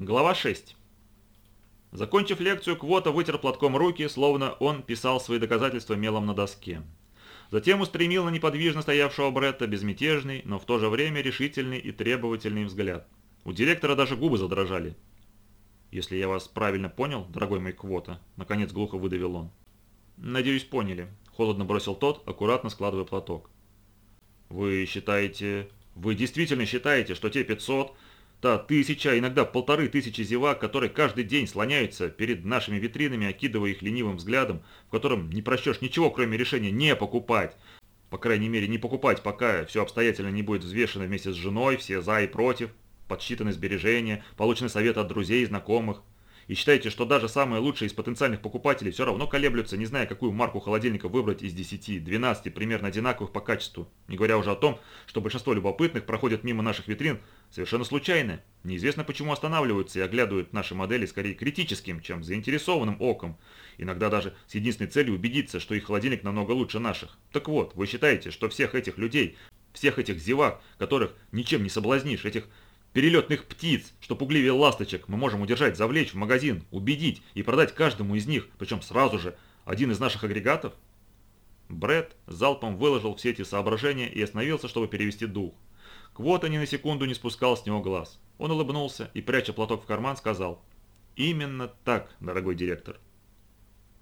Глава 6. Закончив лекцию, Квота вытер платком руки, словно он писал свои доказательства мелом на доске. Затем устремил на неподвижно стоявшего Бретта безмятежный, но в то же время решительный и требовательный взгляд. У директора даже губы задрожали. «Если я вас правильно понял, дорогой мой Квота», — наконец глухо выдавил он. «Надеюсь, поняли», — холодно бросил тот, аккуратно складывая платок. «Вы считаете... Вы действительно считаете, что те 500 Та тысяча, иногда полторы тысячи зевак, которые каждый день слоняются перед нашими витринами, окидывая их ленивым взглядом, в котором не прочтешь ничего, кроме решения не покупать. По крайней мере, не покупать, пока все обстоятельно не будет взвешено вместе с женой, все за и против, подсчитаны сбережения, получены советы от друзей и знакомых и считаете, что даже самые лучшие из потенциальных покупателей все равно колеблются, не зная, какую марку холодильника выбрать из 10, 12 примерно одинаковых по качеству, не говоря уже о том, что большинство любопытных проходят мимо наших витрин совершенно случайно, неизвестно почему останавливаются и оглядывают наши модели скорее критическим, чем заинтересованным оком, иногда даже с единственной целью убедиться, что их холодильник намного лучше наших. Так вот, вы считаете, что всех этих людей, всех этих зевак, которых ничем не соблазнишь, этих перелетных птиц, что пугливее ласточек, мы можем удержать, завлечь в магазин, убедить и продать каждому из них, причем сразу же, один из наших агрегатов? Бред залпом выложил все эти соображения и остановился, чтобы перевести дух. Квота ни на секунду не спускал с него глаз. Он улыбнулся и, пряча платок в карман, сказал «Именно так, дорогой директор».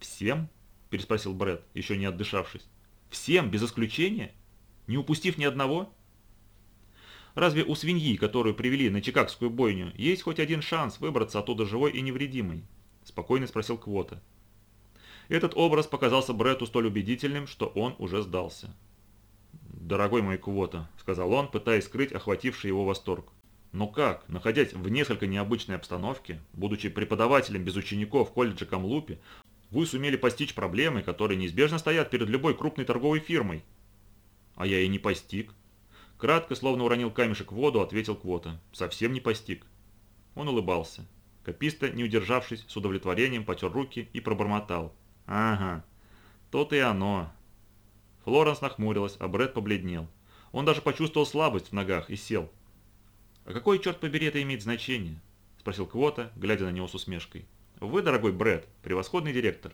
«Всем?» – переспросил Бред, еще не отдышавшись. «Всем, без исключения? Не упустив ни одного?» Разве у свиньи, которую привели на чикагскую бойню, есть хоть один шанс выбраться оттуда живой и невредимой? Спокойно спросил Квота. Этот образ показался Бретту столь убедительным, что он уже сдался. «Дорогой мой Квота», — сказал он, пытаясь скрыть охвативший его восторг. «Но как, находясь в несколько необычной обстановке, будучи преподавателем без учеников в колледже Камлупи, вы сумели постичь проблемы, которые неизбежно стоят перед любой крупной торговой фирмой?» «А я и не постиг», Кратко, словно уронил камешек в воду, ответил Квота. Совсем не постиг. Он улыбался. Каписта, не удержавшись, с удовлетворением потер руки и пробормотал. «Ага, то-то и оно». Флоренс нахмурилась, а Брэд побледнел. Он даже почувствовал слабость в ногах и сел. «А какой, черт побери, это имеет значение?» – спросил Квота, глядя на него с усмешкой. «Вы, дорогой Брэд, превосходный директор.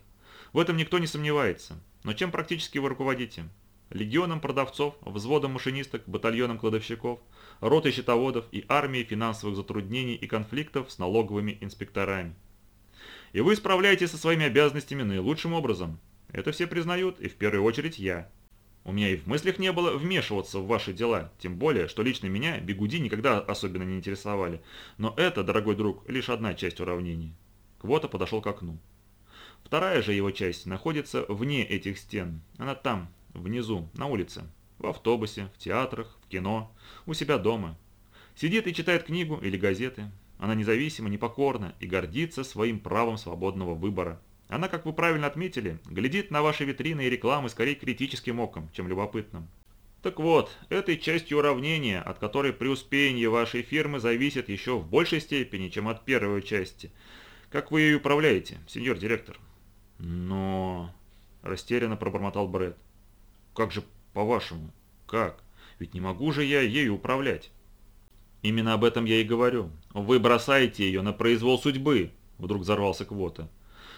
В этом никто не сомневается. Но чем практически вы руководите? легионом продавцов, взводом машинисток, батальоном кладовщиков, ротой счетоводов и армией финансовых затруднений и конфликтов с налоговыми инспекторами. И вы справляетесь со своими обязанностями наилучшим образом. Это все признают, и в первую очередь я. У меня и в мыслях не было вмешиваться в ваши дела, тем более, что лично меня бегуди никогда особенно не интересовали. Но это, дорогой друг, лишь одна часть уравнений. Квота подошел к окну. Вторая же его часть находится вне этих стен. Она там, внизу, на улице, в автобусе, в театрах, в кино, у себя дома. Сидит и читает книгу или газеты. Она независима, непокорна и гордится своим правом свободного выбора. Она, как вы правильно отметили, глядит на ваши витрины и рекламы скорее критическим оком, чем любопытным. Так вот, этой частью уравнения, от которой преуспеяние вашей фирмы зависит еще в большей степени, чем от первой части. Как вы ее управляете, сеньор директор? Но... Растерянно пробормотал Брэд. Как же по-вашему? Как? Ведь не могу же я ею управлять. Именно об этом я и говорю. Вы бросаете ее на произвол судьбы, вдруг взорвался Квота.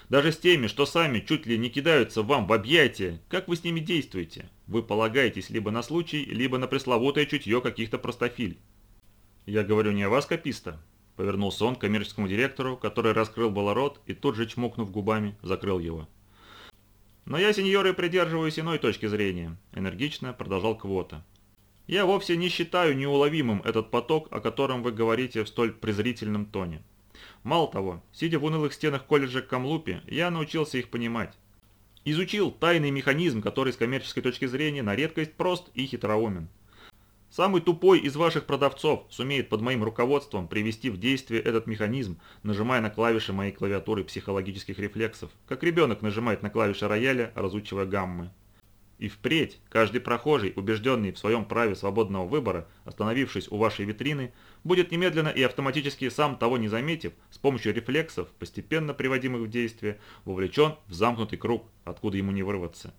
Даже с теми, что сами чуть ли не кидаются вам в объятия, как вы с ними действуете? Вы полагаетесь либо на случай, либо на пресловутое чутье каких-то простофиль. Я говорю не о вас, каписта, повернулся он к коммерческому директору, который раскрыл было рот и тут же, чмокнув губами, закрыл его. Но я, сеньоры, придерживаюсь иной точки зрения, энергично продолжал Квота. Я вовсе не считаю неуловимым этот поток, о котором вы говорите в столь презрительном тоне. Мало того, сидя в унылых стенах колледжа Камлупи, я научился их понимать. Изучил тайный механизм, который с коммерческой точки зрения на редкость прост и хитроумен. Самый тупой из ваших продавцов сумеет под моим руководством привести в действие этот механизм, нажимая на клавиши моей клавиатуры психологических рефлексов, как ребенок нажимает на клавиши рояля, разучивая гаммы. И впредь каждый прохожий, убежденный в своем праве свободного выбора, остановившись у вашей витрины, будет немедленно и автоматически, сам того не заметив, с помощью рефлексов, постепенно приводимых в действие, вовлечен в замкнутый круг, откуда ему не вырваться.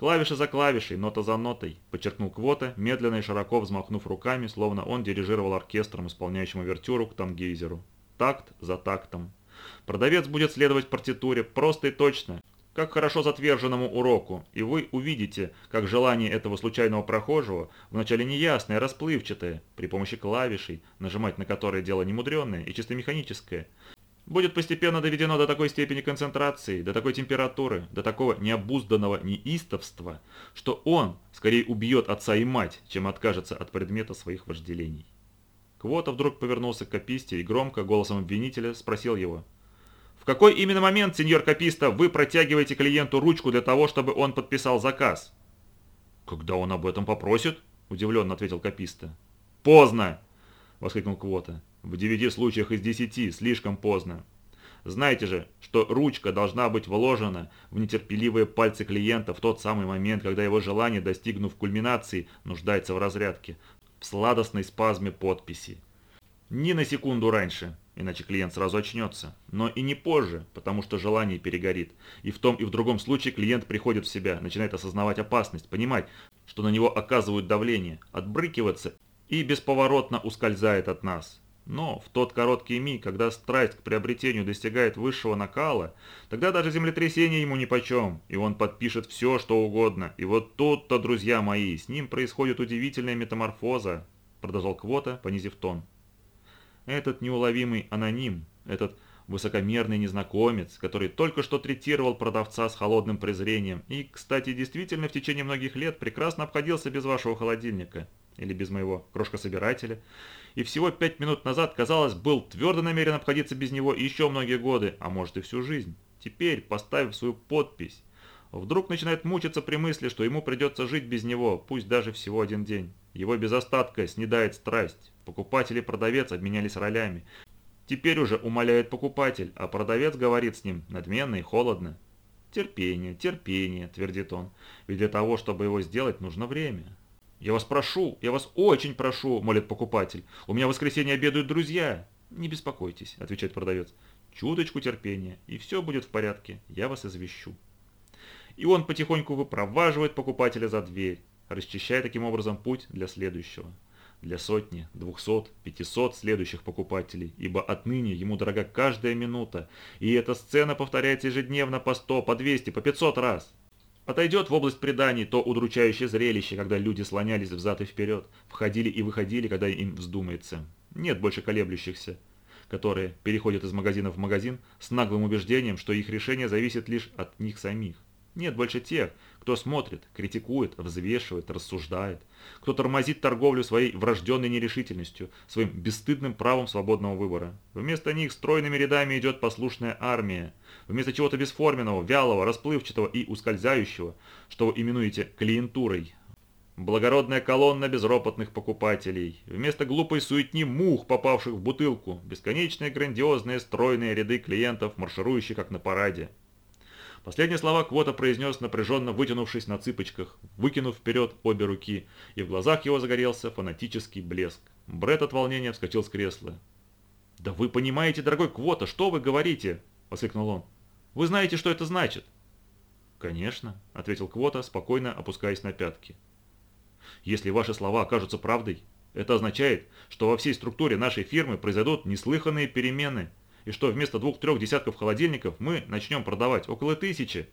Клавиша за клавишей, нота за нотой, подчеркнул Квота, медленно и широко взмахнув руками, словно он дирижировал оркестром, исполняющим овертюру к Тангейзеру. такт за тактом. Продавец будет следовать партитуре просто и точно, как хорошо затверженному уроку, и вы увидите, как желание этого случайного прохожего, вначале неясное, расплывчатое, при помощи клавишей, нажимать на которые дело немудренное и чисто механическое, будет постепенно доведено до такой степени концентрации, до такой температуры, до такого необузданного неистовства, что он скорее убьет отца и мать, чем откажется от предмета своих вожделений. Квота вдруг повернулся к Каписте и громко, голосом обвинителя, спросил его – в какой именно момент, сеньор Каписта, вы протягиваете клиенту ручку для того, чтобы он подписал заказ? Когда он об этом попросит, удивленно ответил Каписта. Поздно, воскликнул Квота. В девяти случаях из десяти слишком поздно. Знаете же, что ручка должна быть вложена в нетерпеливые пальцы клиента в тот самый момент, когда его желание, достигнув кульминации, нуждается в разрядке, в сладостной спазме подписи. Ни на секунду раньше, иначе клиент сразу очнется. Но и не позже, потому что желание перегорит. И в том и в другом случае клиент приходит в себя, начинает осознавать опасность, понимать, что на него оказывают давление, отбрыкиваться и бесповоротно ускользает от нас. Но в тот короткий миг, когда страсть к приобретению достигает высшего накала, тогда даже землетрясение ему нипочем, и он подпишет все, что угодно. И вот тут-то, друзья мои, с ним происходит удивительная метаморфоза, продолжал Квота, понизив тон. Этот неуловимый аноним, этот высокомерный незнакомец, который только что третировал продавца с холодным презрением и, кстати, действительно в течение многих лет прекрасно обходился без вашего холодильника или без моего крошкособирателя, и всего пять минут назад, казалось, был твердо намерен обходиться без него еще многие годы, а может и всю жизнь. Теперь, поставив свою подпись, вдруг начинает мучиться при мысли, что ему придется жить без него, пусть даже всего один день. Его без остатка снедает страсть. Покупатель и продавец обменялись ролями. Теперь уже умоляет покупатель, а продавец говорит с ним надменно и холодно. «Терпение, терпение», – твердит он, – «ведь для того, чтобы его сделать, нужно время». «Я вас прошу, я вас очень прошу», – молит покупатель. «У меня в воскресенье обедают друзья». «Не беспокойтесь», – отвечает продавец. «Чуточку терпения, и все будет в порядке, я вас извещу». И он потихоньку выпроваживает покупателя за дверь, расчищая таким образом путь для следующего для сотни, двухсот, пятисот следующих покупателей, ибо отныне ему дорога каждая минута, и эта сцена повторяется ежедневно по сто, по двести, по пятьсот раз. Отойдет в область преданий то удручающее зрелище, когда люди слонялись взад и вперед, входили и выходили, когда им вздумается. Нет больше колеблющихся, которые переходят из магазина в магазин с наглым убеждением, что их решение зависит лишь от них самих. Нет больше тех, кто смотрит, критикует, взвешивает, рассуждает, кто тормозит торговлю своей врожденной нерешительностью, своим бесстыдным правом свободного выбора. Вместо них стройными рядами идет послушная армия. Вместо чего-то бесформенного, вялого, расплывчатого и ускользающего, что вы именуете клиентурой. Благородная колонна безропотных покупателей. Вместо глупой суетни мух, попавших в бутылку. Бесконечные грандиозные стройные ряды клиентов, марширующие как на параде. Последние слова Квота произнес, напряженно вытянувшись на цыпочках, выкинув вперед обе руки, и в глазах его загорелся фанатический блеск. Бред от волнения вскочил с кресла. «Да вы понимаете, дорогой Квота, что вы говорите?» – воскликнул он. «Вы знаете, что это значит?» «Конечно», – ответил Квота, спокойно опускаясь на пятки. «Если ваши слова окажутся правдой, это означает, что во всей структуре нашей фирмы произойдут неслыханные перемены – и что вместо двух-трех десятков холодильников мы начнем продавать около тысячи.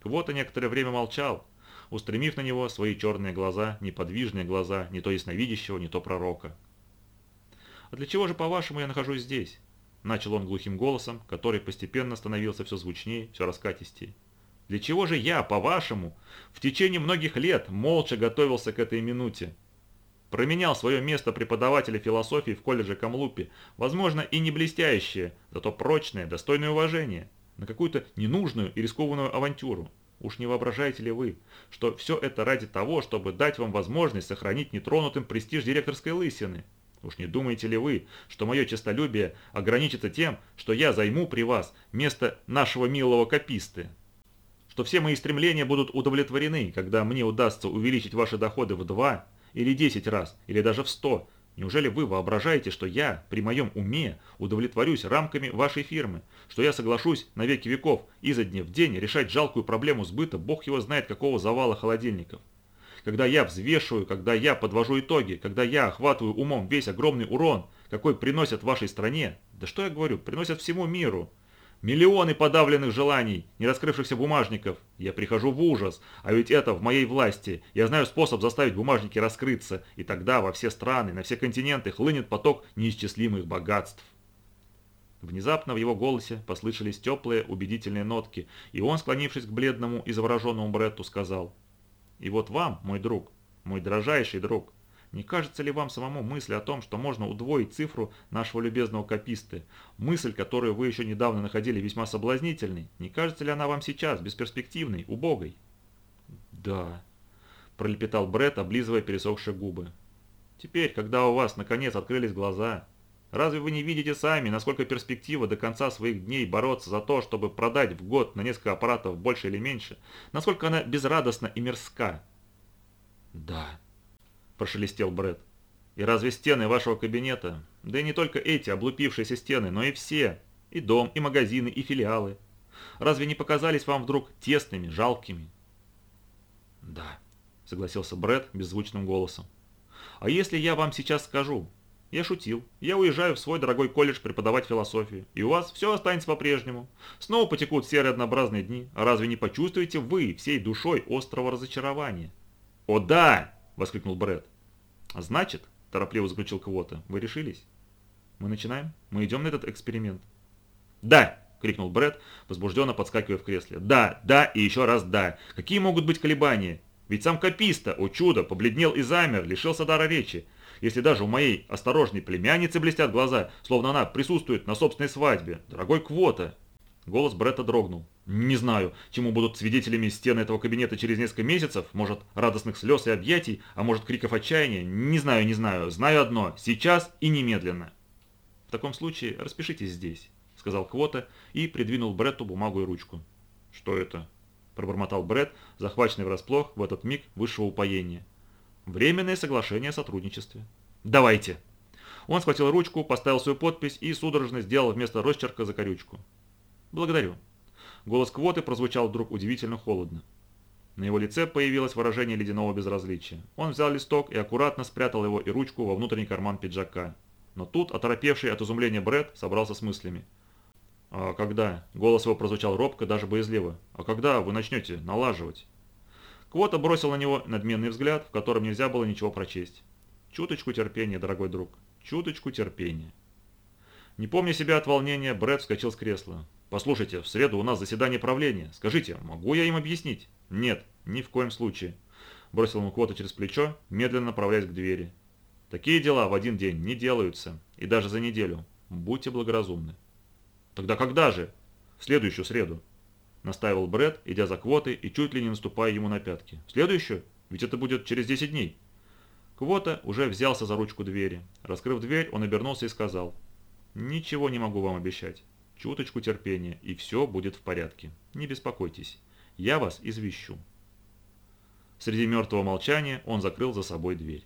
Квота некоторое время молчал, устремив на него свои черные глаза, неподвижные глаза, не то ясновидящего, не то пророка. «А для чего же, по-вашему, я нахожусь здесь?» Начал он глухим голосом, который постепенно становился все звучнее, все раскатистее. «Для чего же я, по-вашему, в течение многих лет молча готовился к этой минуте?» Променял свое место преподавателя философии в колледже Камлупи, возможно, и не блестящее, зато прочное, достойное уважения, на какую-то ненужную и рискованную авантюру. Уж не воображаете ли вы, что все это ради того, чтобы дать вам возможность сохранить нетронутым престиж директорской лысины? Уж не думаете ли вы, что мое честолюбие ограничится тем, что я займу при вас место нашего милого кописты? Что все мои стремления будут удовлетворены, когда мне удастся увеличить ваши доходы в два или 10 раз, или даже в 100. Неужели вы воображаете, что я при моем уме удовлетворюсь рамками вашей фирмы, что я соглашусь на веки веков изо дня в день решать жалкую проблему сбыта бог его знает какого завала холодильников? когда я взвешиваю, когда я подвожу итоги, когда я охватываю умом весь огромный урон, какой приносят вашей стране, да что я говорю, приносят всему миру, Миллионы подавленных желаний, не раскрывшихся бумажников. Я прихожу в ужас, а ведь это в моей власти. Я знаю способ заставить бумажники раскрыться, и тогда во все страны, на все континенты хлынет поток неисчислимых богатств. Внезапно в его голосе послышались теплые, убедительные нотки, и он, склонившись к бледному и завороженному Бретту, сказал, «И вот вам, мой друг, мой дрожайший друг, не кажется ли вам самому мысль о том, что можно удвоить цифру нашего любезного кописты, мысль, которую вы еще недавно находили весьма соблазнительной, не кажется ли она вам сейчас бесперспективной, убогой? Да, пролепетал Бред, облизывая пересохшие губы. Теперь, когда у вас наконец открылись глаза, разве вы не видите сами, насколько перспектива до конца своих дней бороться за то, чтобы продать в год на несколько аппаратов больше или меньше, насколько она безрадостна и мерзка? Да, прошелестел Бред. «И разве стены вашего кабинета, да и не только эти облупившиеся стены, но и все, и дом, и магазины, и филиалы, разве не показались вам вдруг тесными, жалкими?» «Да», — согласился Бред беззвучным голосом. «А если я вам сейчас скажу? Я шутил. Я уезжаю в свой дорогой колледж преподавать философию, и у вас все останется по-прежнему. Снова потекут серые однообразные дни, а разве не почувствуете вы всей душой острого разочарования?» «О да!» Воскликнул Бред. «А значит, торопливо заключил Квота, вы решились? Мы начинаем? Мы идем на этот эксперимент?» «Да!» — крикнул Бред, возбужденно подскакивая в кресле. «Да, да и еще раз да! Какие могут быть колебания? Ведь сам Каписта, о чудо, побледнел и замер, лишился дара речи. Если даже у моей осторожной племянницы блестят глаза, словно она присутствует на собственной свадьбе. Дорогой Квота, Голос Бретта дрогнул. «Не знаю, чему будут свидетелями стены этого кабинета через несколько месяцев, может, радостных слез и объятий, а может, криков отчаяния. Не знаю, не знаю. Знаю одно. Сейчас и немедленно». «В таком случае распишитесь здесь», — сказал Квота и придвинул Бретту бумагу и ручку. «Что это?» — пробормотал Бретт, захваченный врасплох в этот миг высшего упоения. «Временное соглашение о сотрудничестве». «Давайте!» Он схватил ручку, поставил свою подпись и судорожно сделал вместо росчерка закорючку. «Благодарю». Голос Квоты прозвучал вдруг удивительно холодно. На его лице появилось выражение ледяного безразличия. Он взял листок и аккуратно спрятал его и ручку во внутренний карман пиджака. Но тут, оторопевший от изумления Брэд, собрался с мыслями. «А когда?» Голос его прозвучал робко, даже боязливо. «А когда вы начнете налаживать?» Квота бросил на него надменный взгляд, в котором нельзя было ничего прочесть. «Чуточку терпения, дорогой друг. Чуточку терпения». Не помня себя от волнения, Брэд вскочил с кресла. «Послушайте, в среду у нас заседание правления. Скажите, могу я им объяснить?» «Нет, ни в коем случае», – бросил ему Квота через плечо, медленно направляясь к двери. «Такие дела в один день не делаются, и даже за неделю. Будьте благоразумны». «Тогда когда же?» «В следующую среду», – настаивал Бред, идя за Квотой и чуть ли не наступая ему на пятки. «В следующую? Ведь это будет через 10 дней». Квота уже взялся за ручку двери. Раскрыв дверь, он обернулся и сказал, «Ничего не могу вам обещать. Чуточку терпения, и все будет в порядке. Не беспокойтесь. Я вас извещу. Среди мертвого молчания он закрыл за собой дверь.